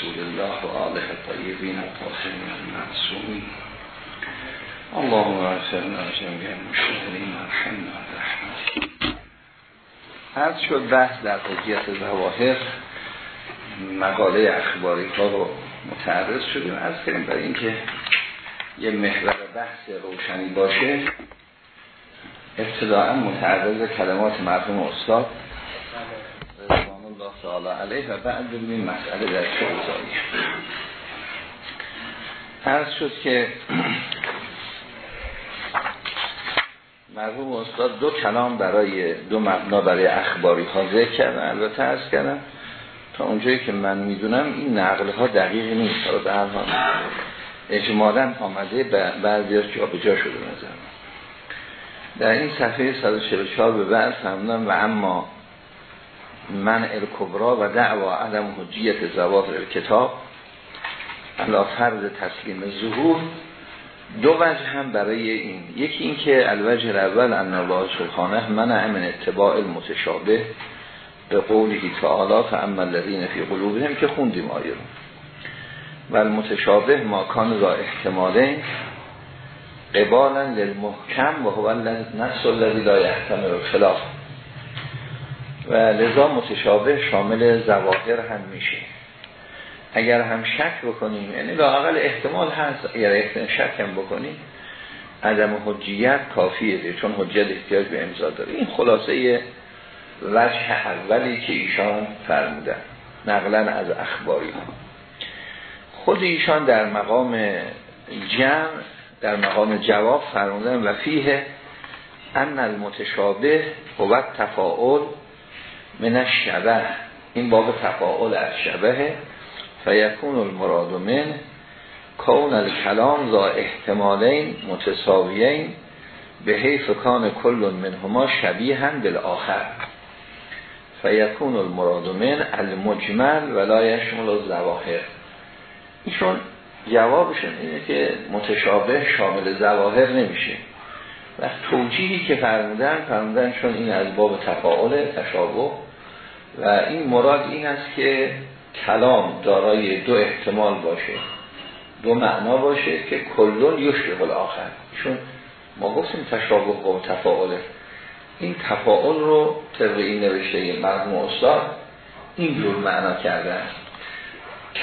رسول الله و آله الطیبین الطاهرین المعصومین اللهم اغفرنا جميع المشتغلین ارحمنا برحمتك عرض شد بحث در حجیت ظواهر. مقاله اخباری ها رو متعرض شدیم. از کنیم برای اینکه یه محور بحث روشنی باشه. ابتداعا متعرض کلمات مرحوم استاد. الله تعالی علیه و بعد ببینیم مسئله در اوضاعی عرض شد که مرحوم استاد دو کلام برای دو مبنا برای اخباری ها ذکر کردن. البته عرض کردم تا اونجایی که من می‌دونم این نقل ها دقیق نیست. حالا به هر حال اجمالا آمده بعضی ها جا به جا شده نظر در این صفحه 144 به بعد فهمدن و اما من الکبرا و دعوا عدم حجیت زواهر کتاب علا فرض تسلیم ظهور دو وجه هم برای این. یکی این که الوجه الاول ان الله سبحانه من امن اتباع المتشابه به قولی تعالی فاما الذین فی قلوبهم که خوندیم آیه و المتشابه ما کان را احتماله قبالا للمحکم و هو نفس الذی لا یحتمل خلاف و لذا متشابه شامل زواهر هم میشه. اگر هم شک بکنیم یعنی لاقل احتمال هست اگر احتمال شک هم بکنیم عدم حجیت کافیه چون حجیت احتیاج به امضا داره. این خلاصه وجه اولی که ایشان فرمودن نقلا از اخباری. خود ایشان در مقام جمع در مقام جواب فرمودن و فیه ان المتشابه هو تفاعل من الشبه. این باب تفاعل از شبه فیکون المراد من کون الکلام ذا احتمالین متساویین به حیث کان کل منهما شبیها بالآخر. فیکون المراد من المجمل ولا یشمل الظواهر. ایشون جوابشون اینه که متشابه شامل ظواهر نمیشه. و توجیهی که فرمودن فرمودن چون این از باب تفاعل تشابه و این مراد این است که کلام دارای دو احتمال باشه. دو معنا باشه که کلون یشبه الاخر. چون ما گفتیم تشابه و تفاعله این تفاعل رو طبق این نوشته مرحوم استاد اینجور معنا کردن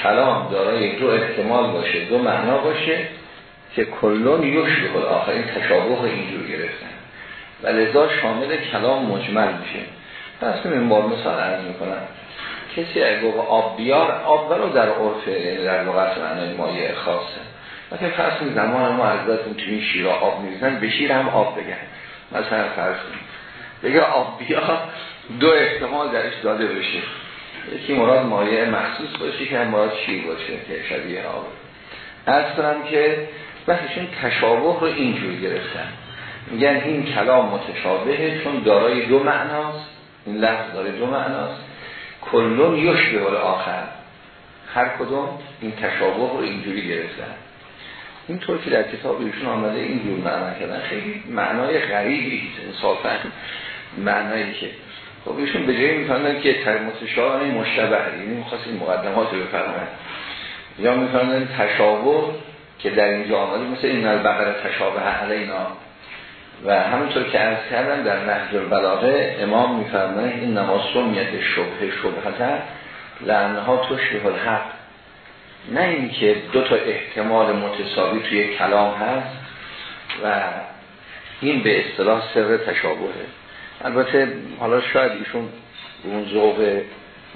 کلام دارای دو احتمال باشه دو معنا باشه که کلون یشبه الاخر. این تشابه اینجور گرفتن. و لذا شامل کلام مجمل میشه. پس بار مثال عرض می‌کنم. کسی اگه گفت آب بیار آب ولو در عرف یعنی در لغت معنای مایه خاصه. مثلا فرض زمان ما از تو این شیرا آب میریزن به شیر هم آب بگن. مثلا فرض بگه آب بیار دو احتمال درش داده بشه. یکی مراد مایه مخصوص باشه که هم مراد شیر باشه که شبیه آب. از کنم که بحثشون تشابه رو اینجور گرفتن. میگن این کلام متشابهه چون دارای دو معناست. این لفظ داره. دو معناست. کلون یشبه به آخر. هر کدوم این تشابه رو اینجوری گرفتن. اینطور که در کتاب ایشون آمده اینجور معنا کردن. خیلی معنای غریبی انصافا معنایی که خب ایشون به جایی میفرمدن که متشابه مشتبه یعنی می‌خواست این مقدمات رو بفرمایند یا میفرمدن تشابه که در اینجا آمده مثل این البقره تشابه علینا. و همونطور که عرض کردم در نهج البلاغه امام میفرمایند این نماز سمیت شبه شبهتر لعنها تشبه الحق. نه اینکه دو تا احتمال متساوی توی کلام هست و این به اصطلاح سر تشابهه. البته حالا شاید ایشون اون ذوق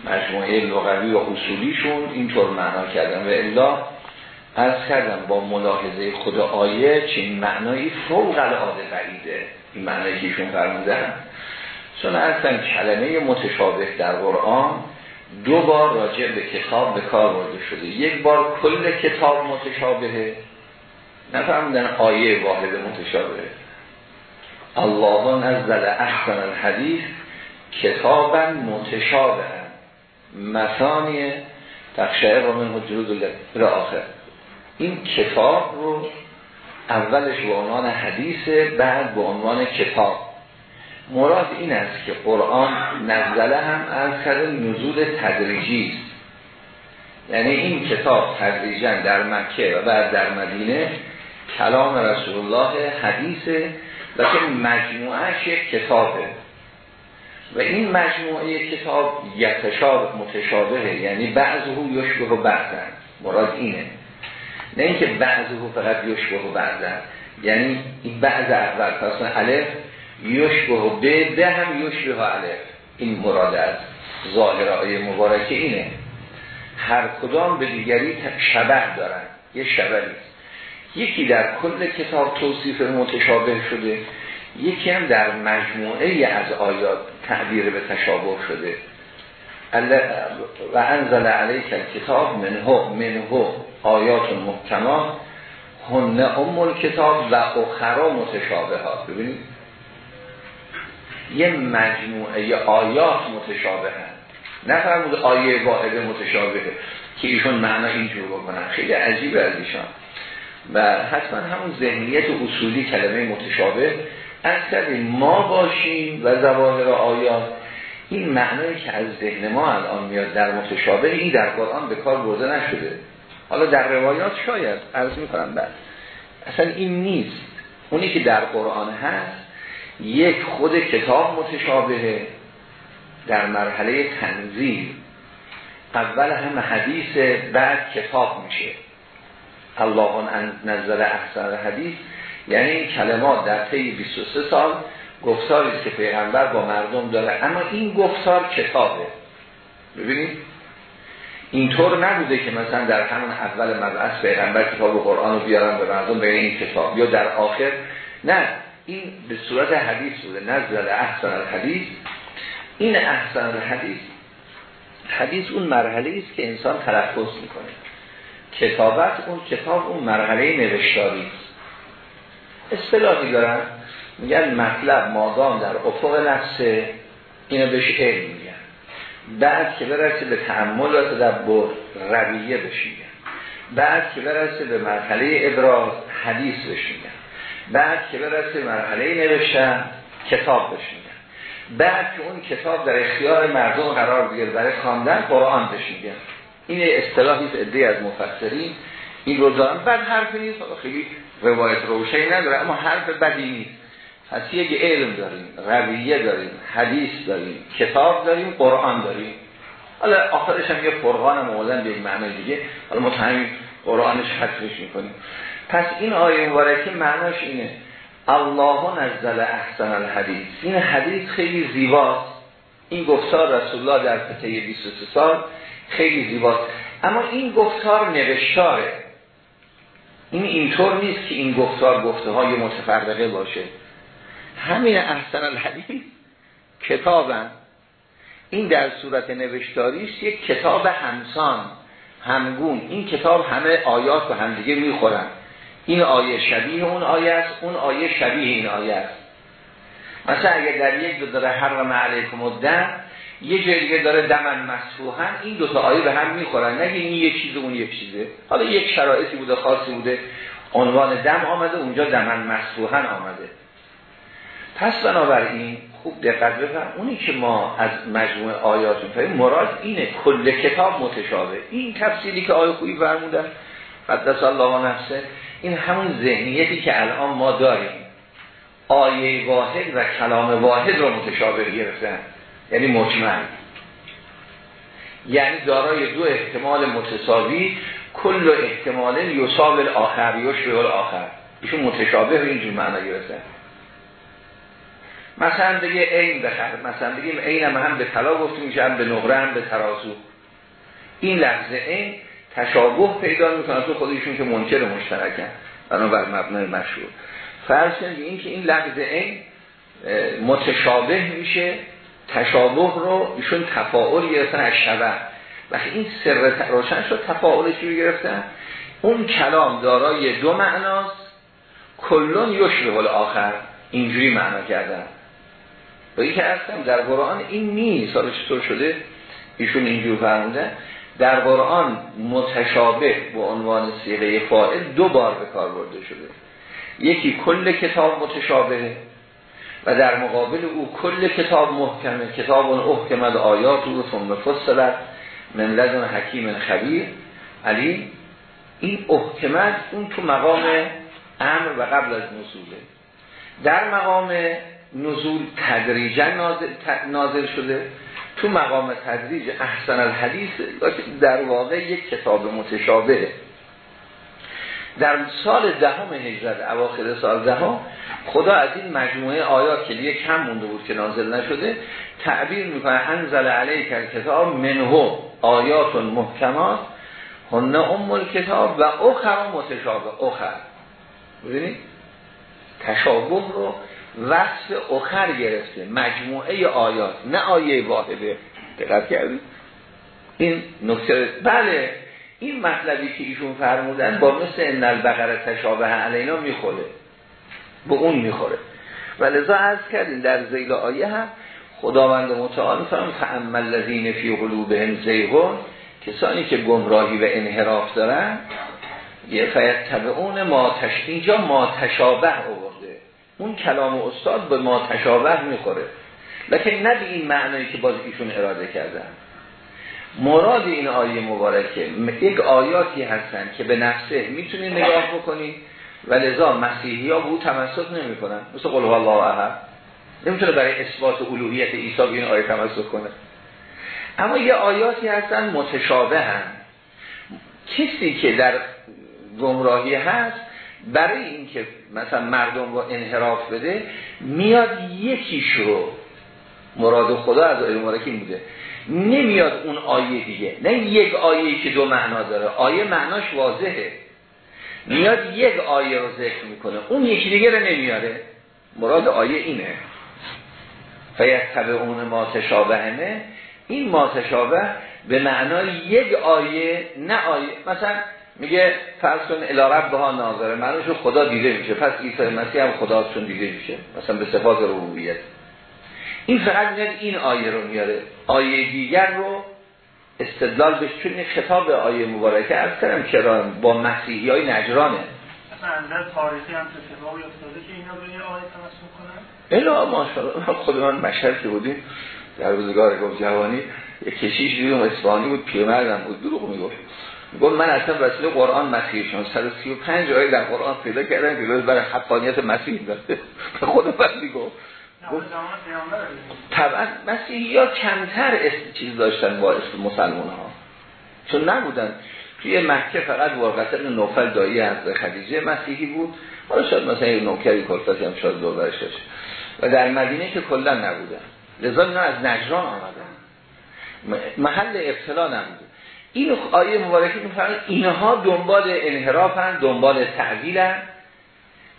مجموعه لغوی و اصولیشون اینطور معنا کردن و الا از کردم با ملاحظه خود آیه چین معنایی فوق العاده بعیده. این معنایی که ایشون فرمودن. چون اصلا کلمه متشابه در قرآن دو بار راجع به کتاب به کار برده شده. یک بار کل کتاب متشابهه. نفهمدن آیه واحد متشابهه. الله نزل احسن الحدیث کتابا متشابه مثانی تخشعر و من حجرود آخر. این کتاب رو اولش به عنوان حدیث بعد به عنوان کتاب. مراد این است که قرآن نزله هم از کرده نزول تدریجی است. یعنی این کتاب تدریجا در مکه و بعد در مدینه کلام رسول الله حدیثه و که مجموعهش کتابه. و این مجموعه کتاب یتشاب متشابهه یعنی بعض او یشبه و بعضن. مراد اینه. نه اینکه بعض او فقط یشبه و بعضن یعنی این بعض اول. پس الف یشبه و به به هم یشبه و الف. این مراد از ظاهرهای مبارکه اینه. هر کدام به دیگری شبه دارن. یه شبه یکی در کل کتاب توصیف متشابه شده. یکی هم در مجموعه از آیات تعبیر به تشابه شده. و انزل علیک کتاب منه منه آیات محکمات هن ام کتاب و اخرا متشابهات. ببینید. یه مجموعه آیات متشابه هست نفرمود آیه واحد متشابهه که ایشون معنا اینجور بکنن. خیلی عجیب از ایشان. و حتما همون ذهنیت اصولی کلمه متشابه. از ما باشیم و زواهر آیات این معنایی که از ذهن ما الان میاد در متشابه این در قرآن به کار برده نشده. حالا در روایات شاید عرض می‌کنم بعد اصلا این نیست. اونی که در قرآن هست یک خود کتاب متشابهه در مرحله تنزیل. اول هم حدیث بعد کتاب میشه. الله نزل احسن حدیث یعنی کلمات در طی 23 سال گفتاری که پیغمبر با مردم داره. اما این گفتار کتابه. ببینید؟ اینطور نبوده که مثلا در همون اول مبعث پیغمبر کتاب قرآن رو بیارن به مردم به این کتاب. یا در آخر. نه این به صورت حدیث بوده. نزل احسن الحدیث. این احسن الحدیث حدیث اون مرحله است که انسان تلفظ می‌کنه. کتابت اون کتاب اون مرحله نوشتاری است. اصطلاحی دارن؟ میگن مطلب مادام در افق نفسه اینو بهش علم میگن. بعد که برسه به تعمل و تدبر رویه بهش میگن. بعد که برسه به مرحله ابراز حدیث بهش میگن. بعد که برسه به مرحله نوشتن کتاب بهش میگن. بعد که اون کتاب در اختیار مردم قرار بگیره برای خواندن قرآن بهش میگن. این اصطلاحی عده از مفسرین این رو بعد حرف نیست خیلی روایت روشنی نداره اما حرف بدی نیست. پس یک علم داریم رویه داریم حدیث داریم کتاب داریم قرآن داریم. حالا آخرش هم یه فرقان هم به یک معنی دیگه. حالا ما همین قرآنش حدثش می‌کنیم. پس این آیه مبارکه معناش اینه. الله نزل احسن الحدیث. این حدیث خیلی زیباست. این گفتار رسول الله در پته 23 سال خیلی زیباست. اما این گفتار نوشتاره. این اینطور نیست که این گفتار گفته های متفرقه باشه. همین احسن الحدیث کتابن. این در صورت نوشتاریش یک کتاب همسان همگون. این کتاب همه آیات به همدیگه می‌خورن. این آیه شبیه اون آیه است اون آیه شبیه این آیه است. مثلا اگر در یک دو داره حرم علیکم الدم یه دیگه داره دمن مسفوحن این دو تا آیه به هم می‌خورن. نگه این یک چیز اون یک چیزه. حالا یک شرایطی بوده خاصی بوده. عنوان دم آمده اونجا دمن مسفوحن آمده. پس بنابراین خوب دقت بفهم. اونی که ما از مجموعه آیات می‌فهمیم مراد اینه کل کتاب متشابه. این تفصیلی که آیه خوبی فرمودن قدس الله نفسه این همون ذهنیتی که الان ما داریم. آیه واحد و کلام واحد رو متشابه گرفتن. یعنی مجمل یعنی دارای دو احتمال متساوی کل احتمال یصاب الاخر یشبه الاخر. ایشون متشابه رو اینجور معنا گرفتن. مثلا بگه این بخر مثلا بگیم این هم, هم به طلا گفتیم میشه هم به نقره هم به ترازو. این لحظه این تشابه پیدا می‌کنه. تو خودشون که منکر مشترکن. بنابر مبنای مشهور فرض کنید این که این لحظه این متشابه میشه تشابه رو ایشون تفاعل گرفتن از شبه. وقتی این سر روشن شد تفاعل چی گرفتن؟ اون کلام دارای دو معناست. کلون یشبه آخر اینجوری معنا کردن. و که هستم در قرآن این نیست. حالا چطور شده؟ ایشون اینجور فرموده در قرآن متشابه به عنوان سیغه فائل دو بار به کار برده شده. یکی کل کتاب متشابه و در مقابل او کل کتاب محکمه. کتاب احکمد آیات و ثم فصلت من لدن حکیم خبیر. علی این احتمال اون تو مقام امر و قبل از نزوله در مقام نزول تدریجا نازل, شده. تو مقام تدریج احسن الحدیث در واقع یک کتاب متشابه در سال دهم هجرت اواخر سال دهم خدا از این مجموعه آیات که دیگه کم مونده بود که نازل نشده تعبیر می‌کنه انزل علیک کتاب منهو آیات محکمات هنه ام کتاب و اخر متشابه اخر. ببینید تشابه رو وصف اخر گرفته مجموعه آیات نه آیه واحده. دقت کردید؟ این نکته بله این مطلبی که ایشون فرمودن با مثل ان البقره تشابه علینا می‌خوره. به اون می‌خوره. و لذا عرض کردیم در زیل آیه هم خداوند متعال فرم تعمل لذین فی قلوبهم زیغون کسانی که گمراهی و انحراف دارن یه فیت اون ما تش... اینجا ما تشابه آورده اون کلام استاد به ما تشابه می‌خوره. لکن نه به این معنی که باز ایشون اراده کردن. مراد این آیه مبارکه. یک آیاتی هستن که به نفسه می‌تونید نگاه بکنید و لذا مسیحی ها بود تمسک نمی کنن مثل قلوه الله احد. نمی‌تونه برای اثبات الوهیت عیسی به این آیه تمسک کنه. اما یه آیاتی هستن متشابه هم کسی که در گمراهی هست برای اینکه مثلا مردم رو انحراف بده میاد یکیش رو مراد خدا از آیه مبارکه بوده. نمیاد اون آیه دیگه. نه یک آیه که دو معنا داره. آیه معناش واضحه. میاد یک آیه رو ذکر می‌کنه. اون یکی دیگه رو نمیاره. مراد آیه اینه. فیت اون ما تشابهنه این ما تشابه به معنای یک آیه نه آیه. مثلا میگه فرض کن الارب به ها ناظره. معنیش خدا دیده میشه. پس عیسی مسیح هم خداشون دیده میشه. مثلا به صفات ربوبیت. این فقط میاد این آیه رو میاره. آیه دیگر رو استدلال بهش چون خطاب آیه مبارکه از کردم. چرا؟ با مسیحی های نجرانه. اصلا تاریخی هم اتفاقی افتاده که اینا به این آیه تمسک کنن الا ماشاءالله. خود من مشهد که بودیم در روزگار گفت جوانی یک کشیش دیدم اسپانی بود پیرمردم بود دروغ می‌گفت. گفت من اصلا وسیله قرآن مسیح شما 135 آیه در قرآن پیدا کردم که برای حقانیت مسیح داشته خود من می‌گفت طبعا مسیحی ها کمتر اسم چیز داشتن با اسم مسلمان ها چون نبودن. توی مکه فقط ورقت نوفل دایی از خدیجه مسیحی بود. حالا شاید مثلا یه نوکری کلفتی هم شاید دور برش و در مدینه که کلا نبودن. لذا اینا از نجران آمدن. محل ابتلا نبود این آیه مبارکه میفرمایند اینها دنبال انحرافن دنبال تعویلن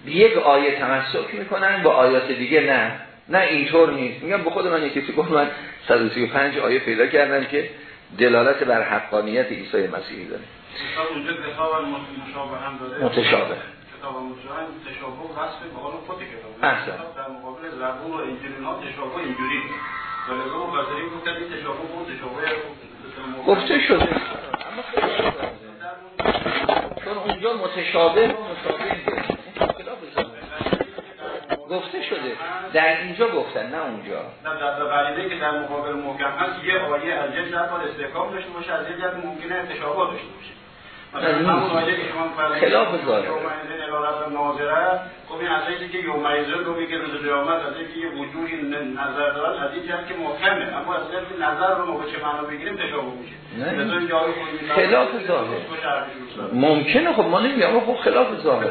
یک آیه تمسک می‌کنن با آیات دیگه نه. نه اینطور نیست. میگم به خود من یکی گفت؟ من 135 آیه پیدا کردم که دلالت بر حقانیت عیسی مسیحی داره. متشابه. به احسن. در مقابل زبون و انجیل ها تشابه اینجوری ولی اون بازاری بود که تشابه بود تشابه گفته شده. چون اونجا متشابه و مشابه گفته شده. در اینجا گفتن نه اونجا. نه در غریبه که در مقابل محکم هست یه آیه از یه جهت استحکام داشته باشه از یه جهت ممکنه اتشابه داشته باشه. خلاف ظاهر خب این از اینکه که یومیزه رو میگه روز قیامت از اینکه یه وجودی نظر دارن از این جهت که محکمه. اما از اینکه نظر رو ما به چه معنا بگیریم تشابه میشه. خلاف ظاهر. ممکنه خب ما نمیگم خب خلاف ظاهر.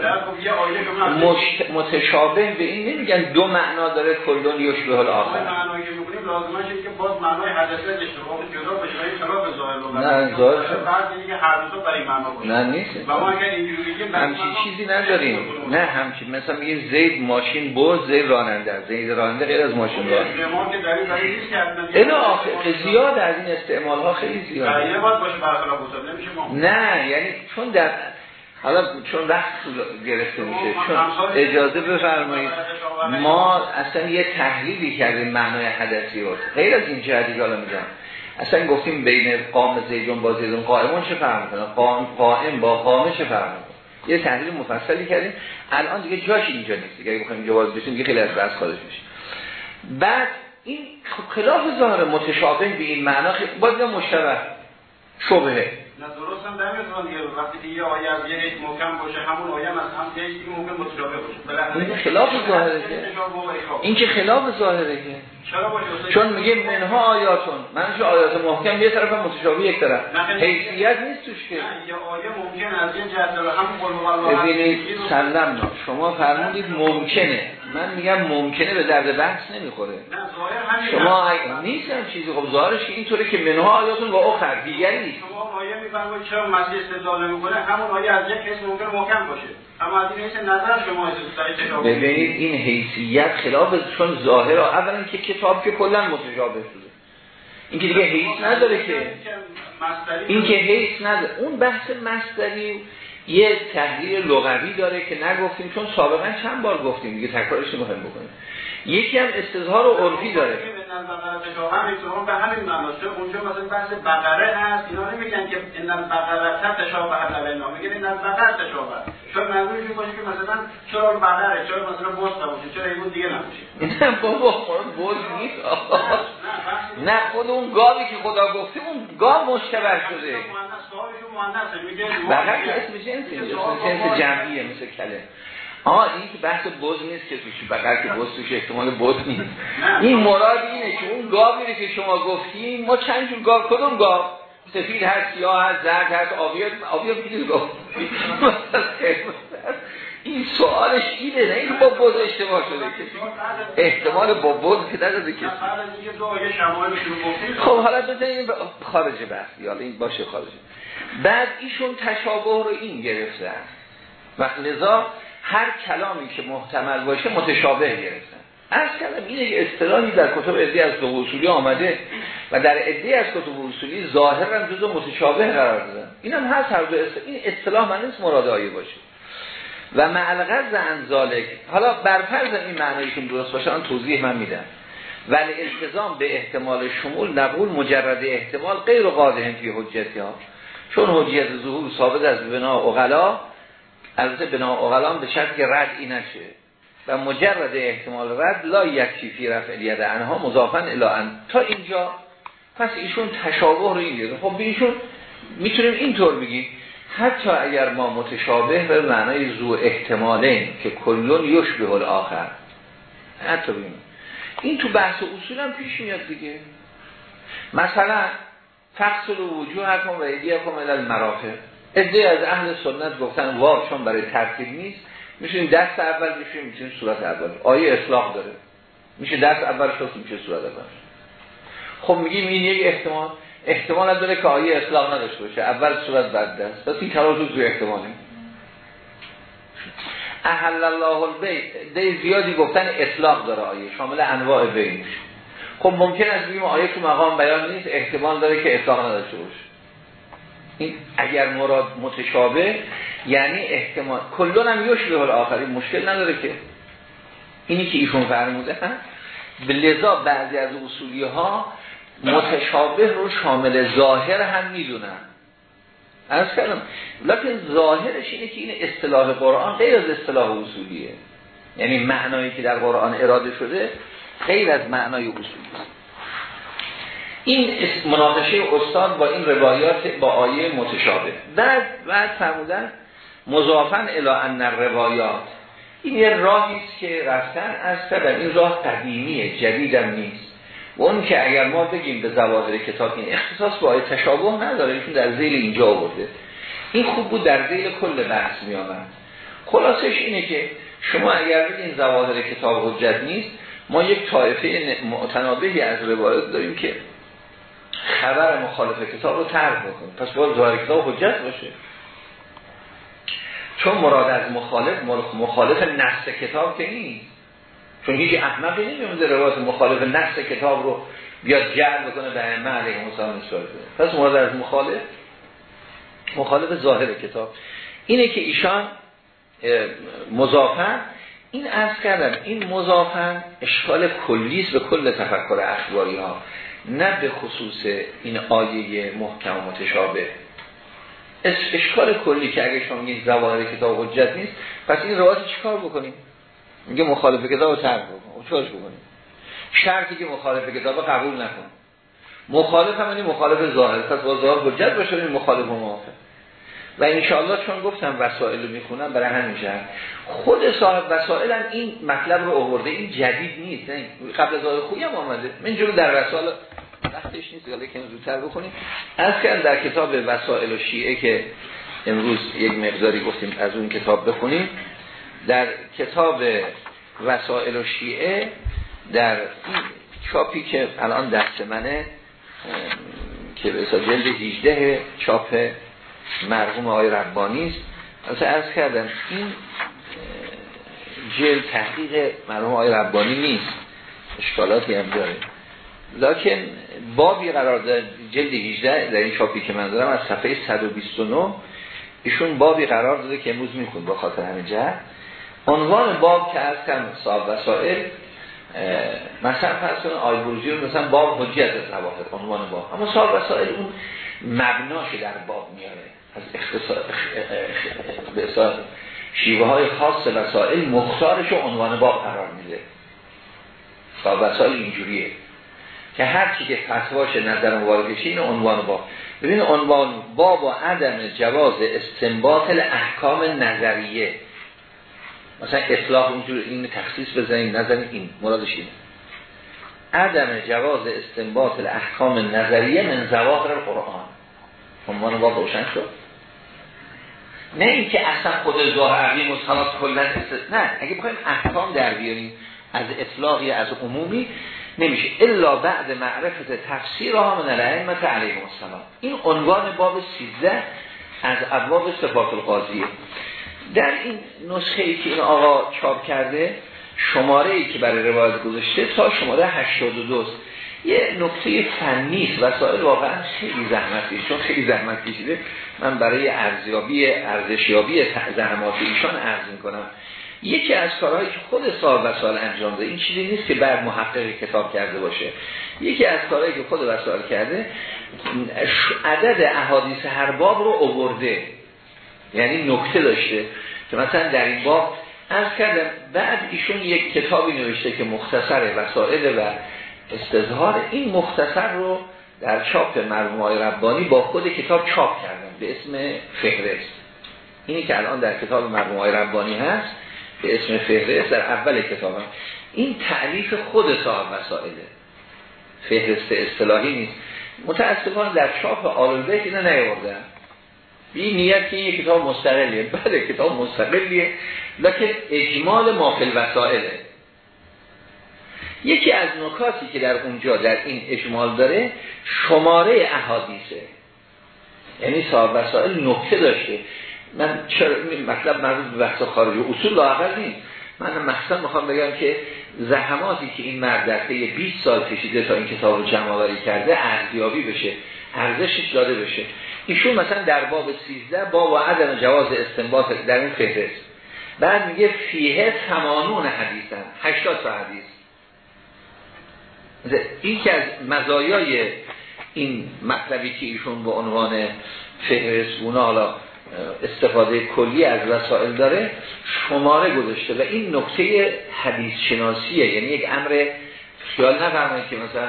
مشت... متشابه به این نمیگن دو معنا داره کلون یشبه الاخر معنایی که میگیم لازمه که باز معنای حدثه اشتباه جدا بشه خلاف ظاهر نه ظاهر بعد دیگه هر دو برای معنا باشه. نه نیست. و ما اگر اینجوری بگیم همچین چیزی نداریم. نه همچین. مثلا میگه زید ماشین برد زید راننده زید راننده غیر از ماشین در این آخه زیاد از این استعمال ها خیلی ما. نه یعنی چون در حالا چون وقت گرفته میشه چون اجازه بفرمایید. ما اصلا یه تحلیلی کردیم معنای حدثی رو. غیر از این جهتی حالا میگم. اصلا گفتیم بین قام زیدون با زیدون قائمون چه فرق می‌کنه؟ قائم, با قامه چه فرق یه تحلیل مفصلی کردیم. الان دیگه جاش اینجا نیست. دیگه بخوایم جواز بشیم دیگه خیلی از بحث خارج میشه. بعد این خلاف ظاهر متشابه به این معنا باز یا مشتبه شبهه. نه درست هم دیگه. وقتی که یه آیه از یه محکم باشه همون آیه از هم یه دیگه ممکن متشابه باشه. این خلاف ظاهره که. این که خلاف ظاهره که. چون میگه منها آیاتون. منش آیات محکم یه طرف متشابه یک طرف. حیثیت نیست توش که یه آیه ممکن از یه جهت همون قول ببینید سلام شما فرمودید ممکنه. من میگم ممکنه به درد بحث نمی‌خوره. شما نیستم چیزی. خب ظاهرش اینطوره که منها آیاتون با اخر دیگری نیست. شما آیه میفرمایید چرا مسیح استدلال نمی‌کنه همون آیه از یک کس ممکن محکم باشه. اما از این نظر شما ببینید این حیثیت خلاف چون ظاهر اولا که کتاب که کلا متشابه شده. این که دیگه حیث نداره که این که حیث نداره. اون بحث مصدری یه تحلیل لغوی داره که نگفتیم چون سابقا چند بار گفتیم دیگه تکرارش نمی‌خوایم بکنیم. یکی هم استظهار و عرفی داره. به همین معناست اونجا مثلا بحث بقره هست. اینا نمیگن که این بقره تشابه علینا میگن این بقره تشابه چون منظورش این باشه که مثلا چرا بقره چرا مثلا بوست باشه چرا این دیگه نباشه. نه بابا بوز نیست. نه خود اون گاوی که خدا گفته اون گاو مشتبه شده. بقره که اسم جنسی جنس جمعیه مثل کله. آه این که بحث بز نیست که توش بقر که بز توش احتمال بز نیست. این مراد اینه که اون گاوی که شما گفتیم ما چند جور گاو کدوم گاو؟ سفید هست سیاه هست زرد هست آبی هست آبی هست گفت این سوالش اینه نه این با بز اشتباه شده. احتمال با بز که نداده کسی خب حالا بزنیم خارج بحث حالا این باشه خارج. بعد ایشون تشابه رو این گرفته. است وقت لذا هر کلامی که محتمل باشه متشابه گرفتن از کلم اینه که اصطلاحی در کتب ادی از دو اصولی آمده و در ادی از کتب اصولی ظاهرا جزو متشابه قرار دادن. این هم هست هر دو این اصطلاح من نیست مراد آیه باشه. و معلقه انزالک حالا برفرض این معنایی که درست باشه آن توضیح من میدم. ولی التزام به احتمال شمول نقول مجرد احتمال غیر قادر فی حجتی ها چون حجیت ظهور ثابت از بنا اغلا البته بنا اغلام به شرط که رد ای نشه و مجرد احتمال رد لا یکفی فی رفع الید انها مضافن الی تا اینجا پس ایشون تشابه رو این خب به ایشون می‌تونیم اینطور بگیم. حتی اگر ما متشابه به معنای زو احتماله که کلون یشبه الاخر. حتی بگیم. این تو بحث اصول هم پیش میاد دیگه. مثلا فقصل وجوه حکم و ایدیه کم المرافق ادعای از اهل سنت گفتن واو چون برای ترتیب نیست. میشه دست اول میشه میشه صورت اول. آیه اصلاح داره. میشه دست اول شد میشه صورت اول. خب میگیم این یک احتمال. احتمال نداره که آیه اصلاح نداشته باشه. اول صورت بعد دست. پس این کلام توی احتمالی احل الله البیت. ده زیادی گفتن اطلاق داره آیه. شامل انواع بین خب ممکن است بگیم آیه تو مقام بیان نیست. احتمال داره که اطلاق نداشته باشه. این اگر مراد متشابه یعنی احتمال کلون هم به آخری مشکل نداره که. اینی که ایشون فرموده به لذا بعضی از اصولی ها متشابه رو شامل ظاهر هم می‌دونن. از کردم لیکن ظاهرش اینه که این اصطلاح قرآن غیر از اصطلاح اصولیه. یعنی معنایی که در قرآن اراده شده غیر از معنای اصولی. این مناقشه استاد با این روایات با آیه متشابه. بعد بعد فرمودن مضافن الا ان روایات این یه راهی است که رفتن از سبب این راه قدیمیه جدیدم نیست. و اون که اگر ما بگیم به زواهر کتاب این اختصاص با آیه تشابه نداره ایشون در زیل اینجا آورده. این خوب بود در زیل کل بحث می آمد خلاصش اینه که شما اگر بگین زواهر کتاب حجت نیست ما یک طایفه متنابهی از روایات داریم که خبر مخالف کتاب رو ترک بکنه. پس باید ظاهر کتاب حجت باشه. چون مراد از مخالف مخالف نص کتاب که نیست. چون هیچ احمقی نمیونده روایت مخالف نص کتاب رو بیاد جعل بکنه به ائمه علیه نسبت پس مراد از مخالف مخالف ظاهر کتاب. اینه که ایشان مضافن. این از کردم این مضافن اشکال کلیس به کل تفکر اخباری ها نه به خصوص این آیه محکم و متشابه. اشکال کلی که اگه شما میگید زواهر کتاب حجت نیست پس این روایت چیکار بکنیم؟ میگه مخالف کتاب ترک بکن چیکارش بکنیم؟ شرطی که مخالف کتاب قبول نکن. مخالف هم یعنی مخالف ظاهر. پس با ظاهر حجت باشه این مخالف و موافق. و انشاءالله چون گفتم وسائل رو می‌خونم برای همین خود صاحب وسائل این مطلب رو آورده. این جدید نیست. قبل از خویی هم آمده. من جلو در وسائل وقتش نیست حالا که زودتر بکنیم از که در کتاب وسائل و شیعه که امروز یک مقداری گفتیم از اون کتاب بخونیم در کتاب وسائل و شیعه در چاپی که الان دست منه که به جلد 18 چاپ مرحوم آقای ربانی است از ارز کردم این جلد تحقیق مرحوم آقای ربانی نیست. اشکالاتی هم داره. لکن بابی قرار داره جلد 18 در این چاپی که من دارم از صفحه 129 ایشون بابی قرار داده که امروز میخون با خاطر همین جهت. عنوان باب که از کم صاحب وسائل مثلا فرض کنید آی بروجی رو مثلا باب حجیت از نواهد عنوان باب. اما صاحب وسائل اون مبناش در باب میاره. از اختصار شیوه های خاص وسائل مختارش عنوان باب قرار میده. صاحب وسائل اینجوریه. که هر چی که فتواش نظر مبارکشی این عنوان باب ببین عنوان باب و عدم جواز استنباط احکام نظریه. مثلا اطلاق اونجور این تخصیص بزنیم نظر این مرادش اینه. عدم جواز استنباط الاحکام نظریه من زواهر قرآن عنوان باب روشن شد؟ نه اینکه اصلا خود ظاهری مصالات کلا نه اگه بخوایم احکام در بیاریم از اطلاقی از عمومی نمیشه. الا بعد معرفت تفسیر ها من الائمه علیه السلام. این عنوان باب 13 از ابواب صفات القاضیه. در این نسخه ای که این آقا چاپ کرده شماره ای که برای روایت گذاشته تا شماره 82 یه نکته فنی است. وسایل واقعا خیلی زحمتی چون خیلی زحمت کشیده. من برای ارزیابی ارزشیابی زحمات ایشان عرض می‌کنم. یکی از کارهایی که خود صاحب وسائل انجام ده این چیزی نیست که بعد محقق کتاب کرده باشه. یکی از کارهایی که خود وسائل کرده عدد احادیث هر باب رو اوورده. یعنی نکته داشته که مثلا در این باب از کردم بعد ایشون یک کتابی نوشته که مختصر وسائل و استظهار. این مختصر رو در چاپ مرموم ربانی با خود کتاب چاپ کردن به اسم فهرست. اینی که الان در کتاب مرموم ربانی هست. به اسم فهرست در اول کتاب هم. این تعلیف خود صاحب وسائله فهرست اصطلاحی نیست. متاسفانه در چاپ آل بیت اینا نیاوردن. بی نیت که این کتاب مستقلیه. بله کتاب مستقلیه. لکن اجمال مافل وسائله یکی از نکاتی که در اونجا در این اجمال داره شماره احادیثه. یعنی صاحب وسائل نکته داشته. من چرا مطلب مربوط به بحث خارج اصول لاغر نیست. من مخصوصا می‌خوام بگم که زحماتی که این مرد در 20 سال کشیده تا این کتاب رو جمع آوری کرده ارزیابی بشه ارزشش داده بشه. ایشون مثلا در باب 13 باب و عدم جواز استنباط در این فهرست. بعد میگه فیه تمانون حدیثن 80 تا حدیث. این که از مزایای این مطلبی که ایشون به عنوان فهرست بونه حالا استفاده کلی از وسائل داره شماره گذاشته و این نکته حدیث شناسیه یعنی یک امر خیال نفرمایید که مثلا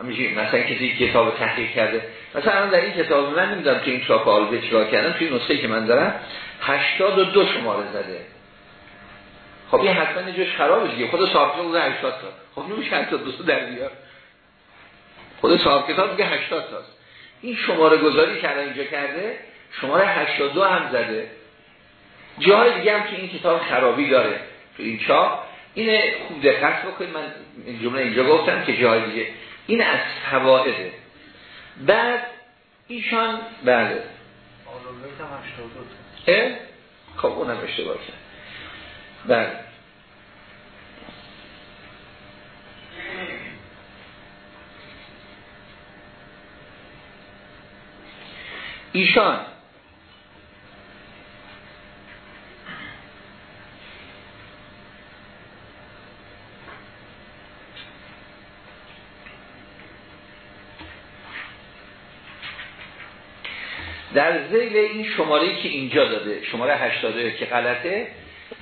همیشه مثلا کسی کتاب تحقیق کرده. مثلا در این کتاب من نمی‌دونم که این چاپ آلبه چرا کردم. توی نسخه که من دارم 82 شماره زده. خب این حتما جوش خرابه دیگه. خود صاحب کتاب بوده 80 تا. خب نمیشه 82 در بیار. خود صاحب کتاب میگه 80 تاست این شماره گذاری که اینجا کرده شماره 82 هم زده. جای دیگه هم که این کتاب خرابی داره تو این چاپ اینه خوب دقت بکنید. من این جمله اینجا گفتم که جای دیگه. این از فوائده. بعد ایشان بله؟ خب اونم اشتباه کرد بله. ایشان در زیل این شماره که اینجا داده شماره 82 که غلطه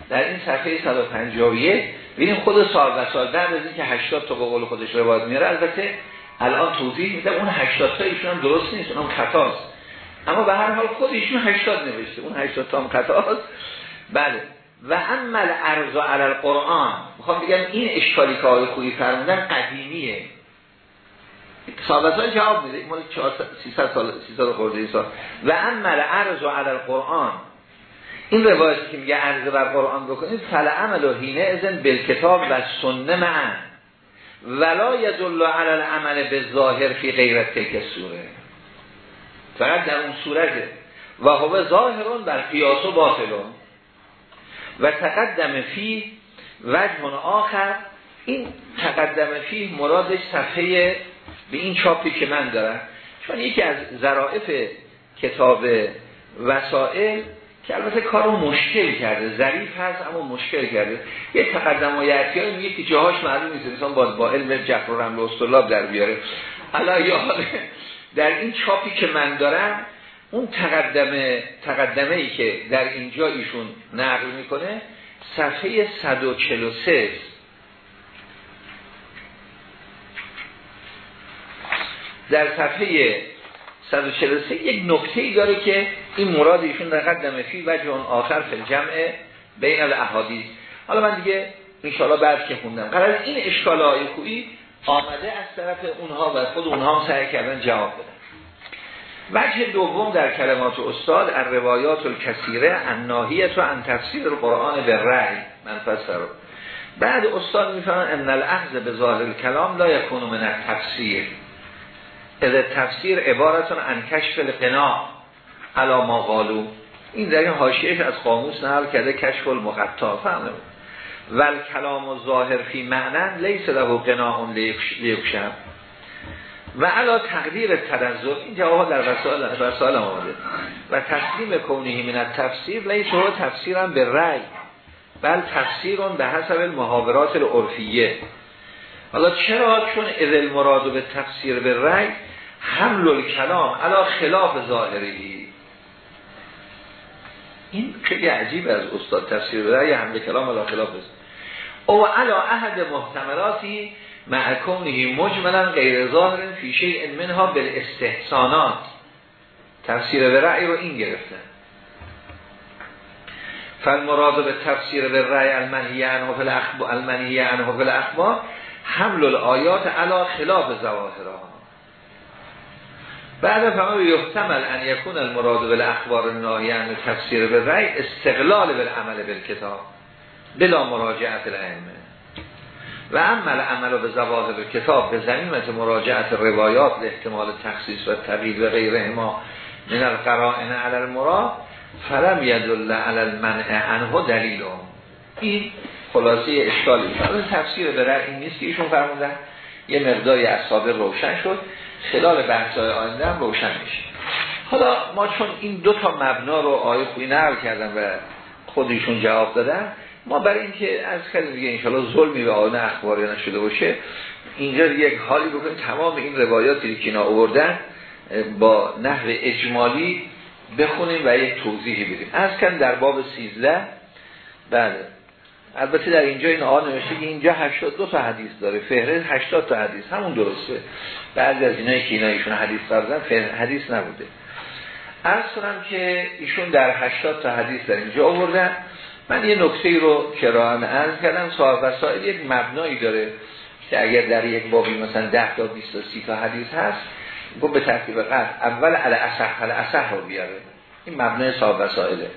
در این صفحه 151 ببینیم خود صاحب وسائل بعد از اینکه 80 تا به قول خودش روایت میاره البته الان توضیح میده اون 80 تا ایشون هم درست نیست اونم خطاست. اما به هر حال خود ایشون 80 نوشته اون 80 تا هم خطاست. بله. و عمل ارز علی القرآن می‌خوام بگم این اشکالی که آقای خویی فرمودن قدیمیه. های جواب میده. مال 300 سال 300 خورده سال. و عمل ارز علی القرآن. این روایتی که میگه عرض بر قرآن بکنید فل عمل و هینه ازن بالکتاب و سنه معن ولا یدل علی العمل به ظاهر فی غیرت تک سوره. فقط در اون صورته و هو ظاهرون بر قیاس و باطلون. و تقدم فی وجه آخر. این تقدم فی مرادش صفحه به این چاپی که من دارم چون یکی از ظرائف کتاب وسائل که البته کارو مشکل کرده ظریف هست اما مشکل کرده. یه تقدم و یعتی میگه که جاهاش معلوم نیست انسان باز با علم جفر و رمل و در بیاره. حالا در این چاپی که من دارم اون تقدمه تقدمه ای که در اینجا ایشون نقل می‌کنه صفحه 143 در صفحه 143 یک نکته ای داره که این مراد ایشون در قدم فی و جون آخر فی جمع بین الاحادیث. حالا من دیگه انشاءالله بعد که خوندم. قرار این اشکال های خویی آمده از طرف اونها و خود اونها هم سعی کردن جواب بدن. وجه دوم در کلمات استاد از روایات الکثیره الناهیت و ان تفسیر قرآن به رأی من فسر بعد استاد می‌فهمن ان الاخذ به ظاهر کلام لا یکون من تفسیر از تفسیر عبارتون ان کشف القناع علا ما قالو این در این حاشیهش از قاموس نقل کرده کشف المقطع فهمه. ول کلام و ظاهر فی معنن لیس له قناع لیکشم. و علا تقدیر تنظر این جواب در وسائل وسائل آمده. و تسلیم کونهی من تفسیر لیس هو تفسیرم به رأی. بل تفسیرون به حسب المحاورات العرفیه. حالا چرا؟ چون اذ المراد به تفسیر به رأی حمل کلام علا خلاف ظاهری این خیلی عجیب از استاد تفسیر به رأی حمل کلام علا خلاف. او علا احد محتملاتی معکونهی مجملا غیر ظاهر فی شیء منها بالاستحسانات. تفسیر به رأی رو این گرفتن فالمراد به تفسیر به رأی المنهی المنهی عنه فی الاخبار حمل الآیات علا خلاف ظواهرها. بعد فما یحتمل ان یکون المراد بالاخبار الناهی عن تفسیر به رأی استقلال بالعمل بالکتاب بلا مراجعت الائمه. و عمل عمل به زواهر کتاب به زمینت مراجعت روایات به احتمال تخصیص و تقیید و غیره ما من القرائن علی المراد فلم یدل علی المنع عنه دلیل. این خلاصه اشکالی تفسیر به رأی نیست که ایشون فرمودن. یه مقداری از روشن شد. خلال بحثای آینده هم روشن میشه. حالا ما چون این دو تا مبنا رو آیه خوی نقل کردن و خودشون جواب دادن ما برای اینکه از خیلی دیگه انشالله ظلمی به آن اخباری نشده باشه اینجا یک حالی بکنیم. تمام این روایاتی که اینا آوردن با نحو اجمالی بخونیم و یک توضیحی بدیم. از کن در باب 13 بله. البته در اینجا این آن نوشته که اینجا 82 تا حدیث داره. فهرست 80 تا حدیث. همون درسته. بعضی از اینایی که اینا ایشون حدیث دارن حدیث نبوده. از کنم که ایشون در 80 تا حدیث در اینجا آوردن. من یه نکته رو که راهم عرض کردم. صاحب وسائل یک مبنایی داره که اگر در یک بابی مثلا 10 تا 20 تا 30 تا حدیث هست گو به ترتیب قطع اول علی اصح علی اصح رو بیاره. این مبنای صاحب وسائله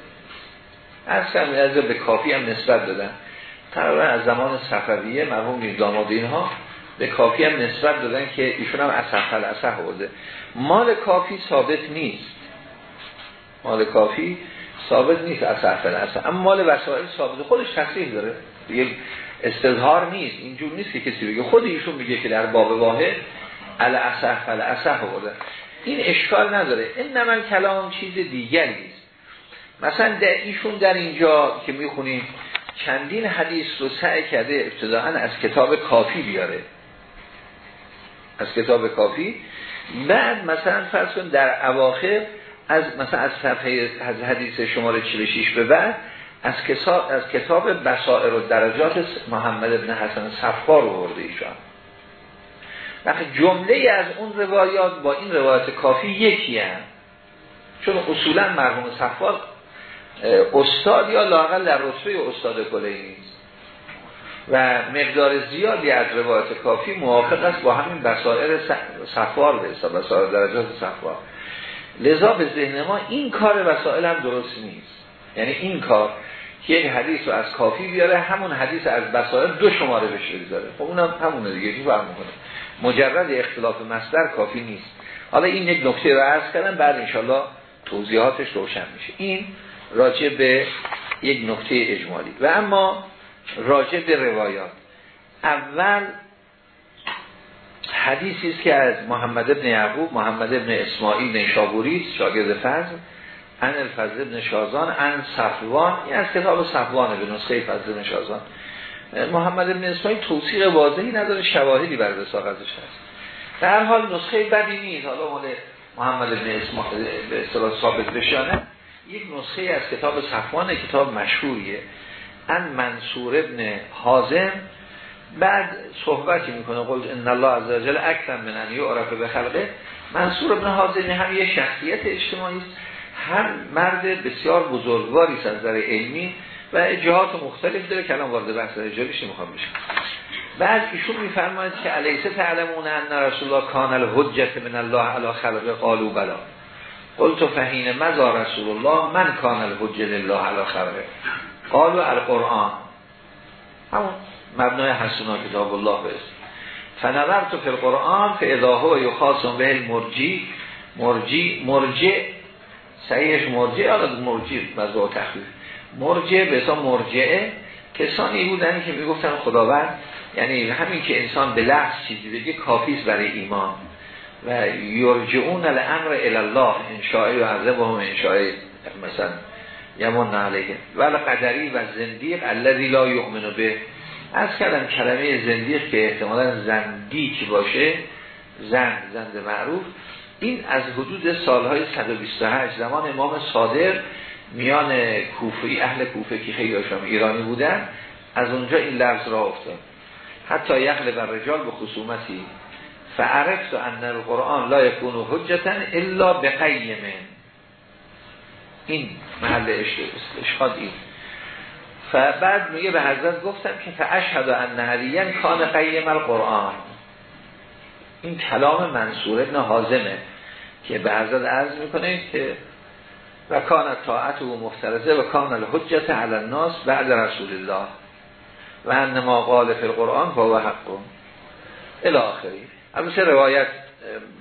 از به کافی هم نسبت دادن. تقریبا از زمان صفویه مرحوم داماد اینها به کافی هم نسبت دادن که ایشون هم اصح علی اصح بوده مال کافی ثابت نیست. مال کافی ثابت نیست اصح اصح اما مال وسائل ثابت. خودش تصریح داره. دیگه استظهار نیست. اینجور نیست که کسی بگه. خود ایشون میگه که در باب واحد ال اصح فل اصح بوده این اشکال نداره. این نمن کلام چیز دیگری است مثلا در ایشون در اینجا که می‌خونیم چندین حدیث رو سعی کرده ابتداعا از کتاب کافی بیاره. از کتاب کافی. بعد مثلا فرض کن در اواخر از مثلا از صفحه از حدیث شماره 46 به بعد از کتاب از کتاب بصائر و درجات محمد ابن حسن صفار رو ایشان. وقتی جمله از اون روایات با این روایت کافی یکی هم. چون اصولا مرحوم صفار استاد یا لاقل در رتبه استاد کلی نیست. و مقدار زیادی از روایت کافی موافق است با همین بسائر صفار به حساب بسائر درجات صفار. لذا به ذهن ما این کار وسائل هم درست نیست. یعنی این کار که یک حدیث رو از کافی بیاره همون حدیث از بسائل دو شماره بشه بذاره خب اونم همونه دیگه چی فرق می‌کنه؟ مجرد اختلاف مصدر کافی نیست. حالا این یک نکته رو عرض کردم بعد انشالله توضیحاتش روشن میشه. این راجع به یک نکته اجمالی. و اما راجع به روایات. اول حدیثی است که از محمد ابن یعقوب محمد ابن اسماعیل نیشابوری شاگرد فضل ان الفضل ابن شازان ان صفوان این از کتاب صفوان به نسخه فضل ابن شازان. محمد ابن اسماعیل توصیق واضحی نداره شواهدی بر ازش هست. در حال نسخه بدی نیست. حالا مال محمد ابن اسماعیل به اصطلاح ثابت بشانه یک نسخه از کتاب صفوان کتاب مشهوریه. ان منصور ابن حازم بعد صحبتی می‌کنه قلت ان الله عز وجل اکرم من ان یعرف به خلقه. منصور ابن حازم هم یه شخصیت اجتماعی است هم مرد بسیار بزرگواری است از نظر علمی و جهات مختلف داره کلام وارد بحث رجالیش نمی‌خوام بشه بعد ایشون میفرماید که علیسه تعلمون ان رسول الله کان الحجت من الله علی خلق قالوا بلا. قلت فهین مزا رسول الله من کان الحجت لله علی خلقه. قالوا القرآن. همون. مبنای حسنا کتاب الله بست فنظرت فی القرآن فاذا هو یخاصم به المرجی مرجی. مرجع. صحیحش مرجع یا مرجی مزا تخفیف مرجع به اسم مرجعه کسانی بودن که می‌گفتن خداوند یعنی همین که انسان به لحظ چیزی بگه کافیست برای ایمان. و یرجعون الامر الله انشاء و عذب و هم انشاء. مثلا یمون علیه. ولی قدری و زندیق الذی لا یؤمن به. از کردم کلمه زندیق که احتمالا زندیک باشه زند زند معروف این از حدود سالهای 128 زمان امام صادر میان کوفی اهل کوفه که خیلی هاشم ایرانی بودن از اونجا این لفظ را افتاد. حتی یخل بر رجال به خصومتی. فعرفت ان القرآن لا یکون حجتا الا بقیمه این محل اشهاد این. بعد میگه به حضرت گفتم که فاشهد ان علیین کان قیم القرآن. این کلام منصور ابن حازمه که به حضرت عرض می‌کنه که و کان طاعت و مفترزه و کان الحجت علی الناس بعد رسول الله. و انما قال فی القرآن و حق. الاخری البته روایت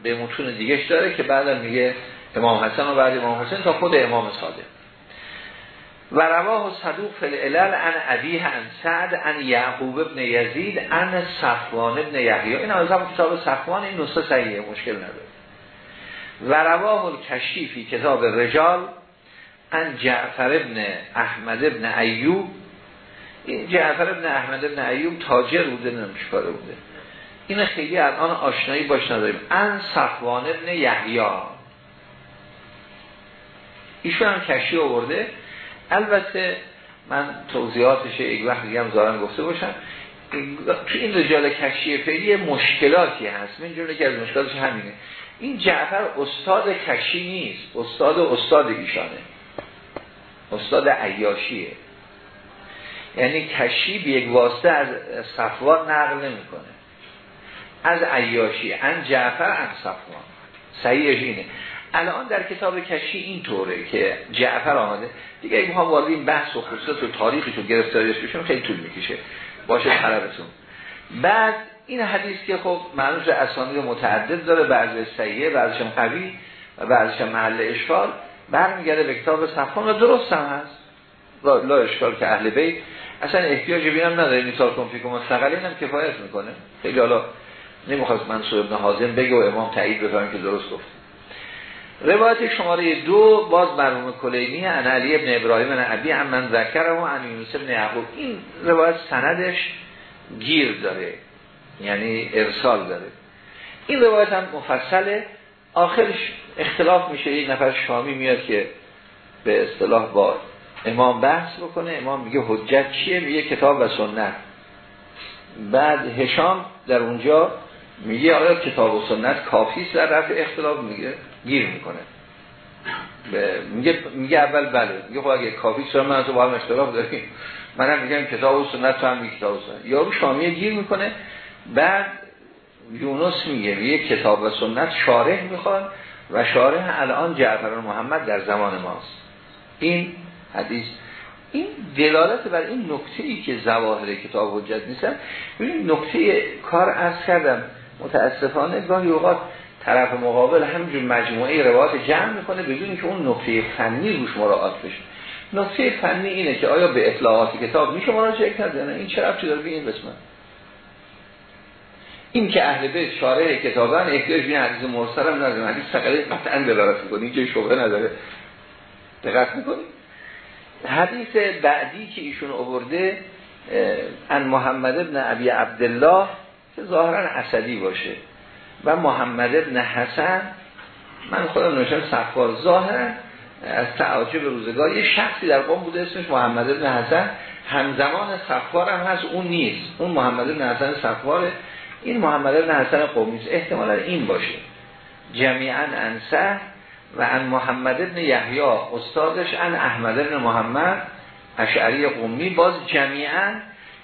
به متون دیگهش داره که بعدا میگه امام حسن و بعد امام حسن تا خود امام صادق. و رواه صدوق فی العلل ان ابیه ان سعد ان یعقوب ابن یزید ان صفوان ابن یحیی. این از کتاب صفوان این نسخه صحیحه مشکل نداره. و رواه الکشیفی کتاب رجال ان جعفر ابن احمد ابن ایوب. این جعفر ابن احمد ابن ایوب تاجر بوده نمیشکاره بوده. این خیلی الان آشنایی باش نداریم. ان صفوان ابن یحیی. ایشون هم کشی آورده. البته من توضیحاتش یک وقت دیگه هم زارن گفته باشم. تو این رجال کشی فعلی مشکلاتی هست. من جونه که از مشکلاتش همینه. این جعفر استاد کشی نیست. استاد استاد ایشانه. استاد عیاشیه. یعنی کشی به یک واسطه از صفوان نقل نمی‌کنه. از عیاشی. ان جعفر ان صفوان. صحیحش اینه. الان در کتاب کشی این طوره که جعفر آمده. دیگه اگه ما وارد این بحث و خصوصات و تاریخش و گرفتاریش بشیم خیلی طول می‌کشه. باشه طلبتون. بعد این حدیث که خب معنوش اسامی متعدد داره بعضی صحیحه بعضیش قوی و بعضیش محل اشکال. برمیگرده به کتاب صفحان و درست هم هست. لا که اهل بیت. اصلا احتیاجی بینم نداره نیسال کنفیک و مستقلی هم کفایت می‌کنه. خیلی حالا نمی‌خواست منصور ابن حازم بگه و امام تایید بفرم که درست گفت. روایت شماره دو باز مرحوم کلینی ان علی ابن ابراهیم ان ابی هم من ذکر و ان یونس ابن یعقوب. این روایت سندش گیر داره یعنی ارسال داره. این روایت هم مفصله. آخرش اختلاف میشه. یک نفر شامی میاد که به اصطلاح با امام بحث بکنه. امام میگه حجت چیه؟ میگه کتاب و سنت. بعد هشام در اونجا میگه آیا کتاب و سنت کافی در رفع اختلاف میگه. گیر می‌کنه. میگه میگه اول بله. میگه خب اگه کافی چرا من تو با هم اختلاف داریم؟ منم میگم کتاب و سنت تو هم کتاب و سنت. یارو شامیه گیر می‌کنه. بعد یونس میگه یه کتاب و سنت شارح می‌خواد و شارح الان جعفر محمد در زمان ماست. این حدیث. این دلالت بر این نکته ای که زواهر کتاب حجت نیستن. این نکته کار از کردم. متاسفانه گاهی اوقات طرف مقابل همینجور مجموعه روایات جمع می‌کنه بدون که اون نکته فنی روش مراعات بشه. نکته فنی اینه که آیا به اطلاعات کتاب میشه مراجعه کرد نه؟ این چه ربطی داره؟ به این قسمت این که اهل بیت شارح کتابن احتیاج به حدیث مرسل هم نداره. حدیث ثقلی قطعا دلالت می‌کنه. اینجا شبهه نداره. دقت می‌کنید؟ حدیث بعدی که ایشون آورده ان محمد ابن ابی عبدالله که ظاهرا اسدی باشه. و محمد ابن حسن. من خودم نوشتم صفار ظاهرا از تعاجب روزگار. یه شخصی در قوم بوده اسمش محمد ابن حسن. همزمان صفار هم هست. اون نیست. اون محمد ابن حسن صفاره. این محمد ابن حسن قومی است. احتمالا این باشه. جمیعا انسه و ان محمد ابن یحیی استادش ان احمد ابن محمد اشعری قومی. باز جمیعا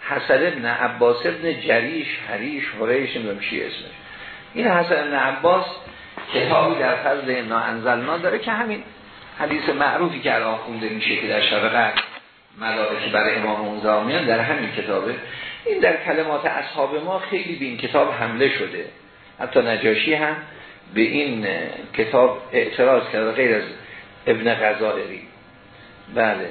حسن ابن عباس ابن جریش حریش حریش نمیشه اسمش. این حسن ابن عباس کتابی در فضل ناانزلنا داره که همین حدیث معروفی که الان خونده میشه که در شب قدر ملائکه برای امام اون در همین کتابه. این در کلمات اصحاب ما خیلی به این کتاب حمله شده. حتی نجاشی هم به این کتاب اعتراض کرده غیر از ابن غزائری. بله.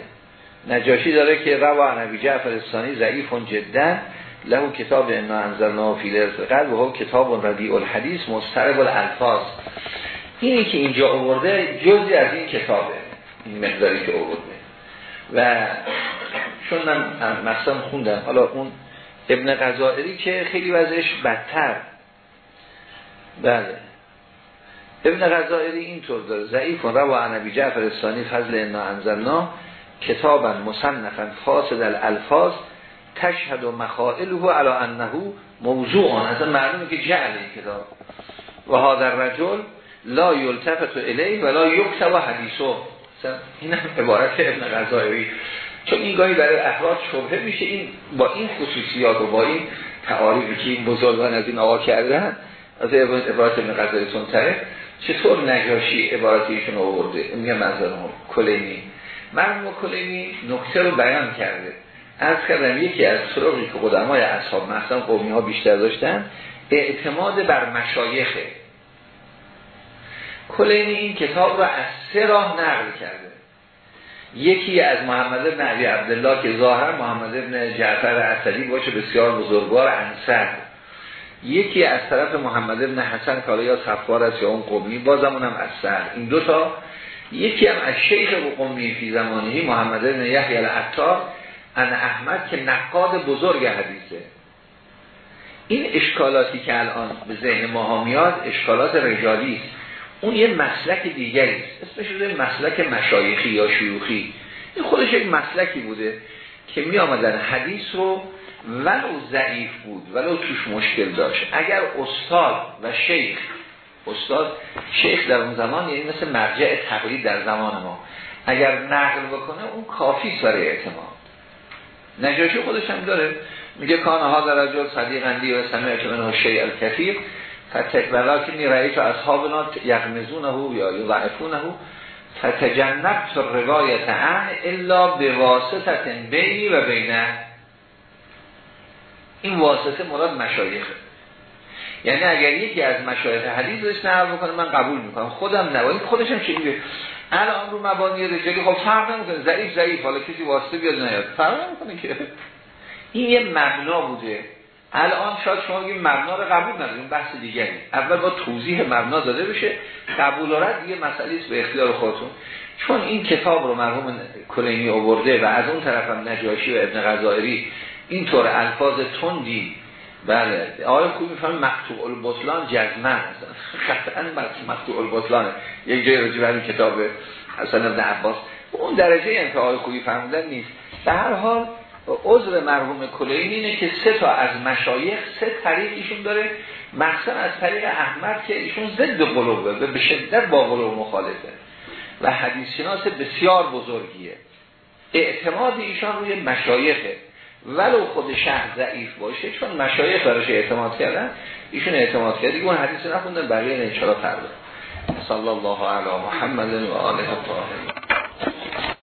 نجاشی داره که روا نبی جعفر ضعیف جدا. له کتاب انا انزلنا فی قلب و کتاب ردیع الحدیث مسترب الالفاظ. اینی که اینجا آورده جزی از این کتابه این مقداری که آورده. و چون من مثلا خوندم حالا اون ابن غزائری که خیلی وضعش بدتر. بله. ابن غزائری اینطور داره ضعیف و روا نبی جعفر الثانی فضل انا انزلنا کتابا مصنفا فاسد الالفاظ. تشهد و مخائله علا انه موضوع آن اصلا معلومه که جعل این کتاب. و هادر رجل لا یلتفت الیه و لا یکتب حدیثو این هم عبارت ابن غزائری چون این گاهی برای افراد شبهه میشه این با این خصوصیات و با این تعاریفی که این بزرگان از این آقا کردن از عبارت ابن غزائری تره چطور نجاشی عبارتیشون آورده؟ میگه منظرم کلینی. مرموم کلینی نکته رو بیان کرده. از کردم یکی از سراغی که قدمای اصحاب مثلا قومی ها بیشتر داشتن اعتماد بر مشایخه کلینی این کتاب رو از سه راه نقل کرده. یکی از محمد بن علی عبدالله که ظاهر محمد بن جعفر اصلی باشه بسیار بزرگوار انصر. یکی از طرف محمد بن حسن که یا صفوار است یا اون قومی بازم اونم از سر. این دوتا یکی هم از شیخ قومی فی زمانی محمد بن یحیی العطار ان احمد که نقاد بزرگ حدیثه. این اشکالاتی که الان به ذهن ما میاد اشکالات رجالی است. اون یه مسلک دیگری است. اسمش شده مسلک مشایخی یا شیوخی. این خودش یک مسلکی بوده که می آمدن حدیث رو ولو ضعیف بود ولو توش مشکل داشت. اگر استاد و شیخ استاد شیخ در اون زمان یعنی مثل مرجع تقلید در زمان ما اگر نقل بکنه اون کافی برای اعتماد. نجاشی خودش هم داره. میگه کان ها در رجل صدیقندی و سمعت منه شیء الکثیر ولکن رأیت اصحابنا یغمزونه یا یضعفونه. فتجنبت روایت عن الا به واسطت بینی و بینه این واسطه مراد مشایخه. یعنی اگر یکی از مشایخ حدیثش نقل بکنه من قبول می‌کنم. خودم نوایی خودش هم چیزی الان رو مبانی رجالی خب فرق نمی‌کنه. ضعیف ضعیف. حالا کسی واسطه بیاد نیاد. فرق نمی‌کنه که. این یه مبنا بوده. الان شاید شما بگید مبنا رو قبول نداریم. بحث دیگری. اول با توضیح مبنا داده بشه. قبول رد دیگه مسئله است به اختیار خودتون. چون این کتاب رو مرحوم کلینی آورده و از اون طرف هم نجاشی و ابن غزائری اینطور الفاظ تندی بله. آقای خوب میفهم مقتوع البطلان جزمن قطعا مقتوع البطلانه یک جای رجوع همین کتاب حسن ابن عباس. اون درجه انتهای خوبی فهمیدن نیست. به هر حال عذر مرحوم کلینی اینه که سه تا از مشایخ سه طریقیشون داره. مخصوصا از طریق احمد که ایشون ضد قلوبه به شدت با قلوب مخالفه. و حدیث شناس بسیار بزرگیه. اعتماد ایشان روی مشایخه. ولو خود شهر ضعیف باشه چون مشایخ براش اعتماد کردن ایشون اعتماد کرده اون حدیث نخوندن بقیه انشاءالله فرده صلی الله علی محمد و آله الطاهرین